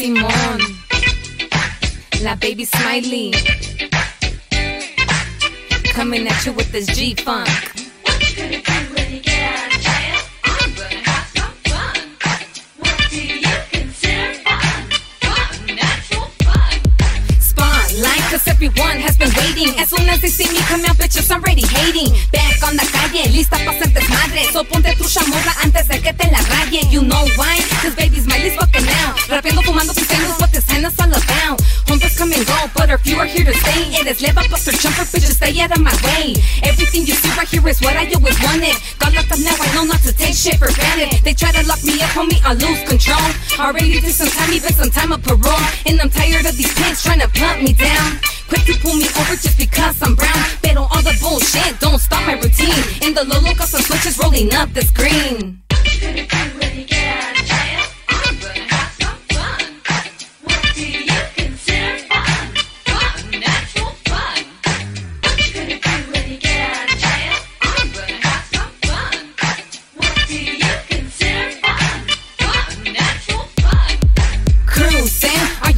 Simón, la baby Smiley. Coming at you with this G Funk. Cause everyone has been waiting. As soon as they see me come out, bitches, I'm already hating. Back on the calle, lista pa' hacer desmadre. So ponte tu chamorra antes de que te la raye. You know why? Cause fumando, pisteando is what this hand all about. Hombres come and go, but a few are here to stay. It is live up, buster, jumper, bitches, stay out of my way. Everything you see right here is what I always wanted. Got locked up now, I know not to take shit for granted. They try to lock me up, homie, I lose control. Already did some time, even some time of parole. And I'm tired of these pigs trying to pump me down. Quick to pull me over just because I'm brown. Pero all the bullshit don't stop my routine. In the low low custom switches rolling up the screen.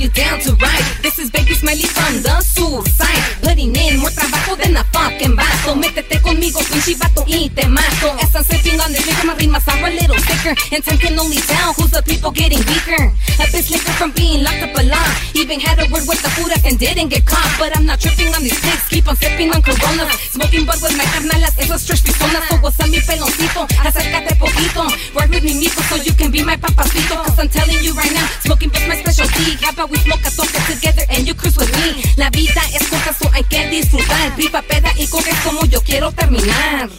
You down to ride? This is Baby Smiley from the suicide. Putting in more trabajo than a fucking vato. Métete conmigo, pinche vato, y te mato. As I'm sipping on the liquor, my rimas are a little thicker. And time can only tell who's the people getting weaker. A bitch liquor from being locked up a lot. Even had a word with the Buddha and didn't get caught. But I'm not tripping on these pigs, keep on sipping on coronas. Smoking bud with my carnalas, esos trash pistonas. So what's up, mi peloncito? Acércate poquito. Work with me, mijo, so you can be my papacito. Cause I'm telling you right now, How about we smoke a toque together and you cruise with me? La vida es corta, so hay que disfrutar. Viva peda y corre como yo quiero terminar.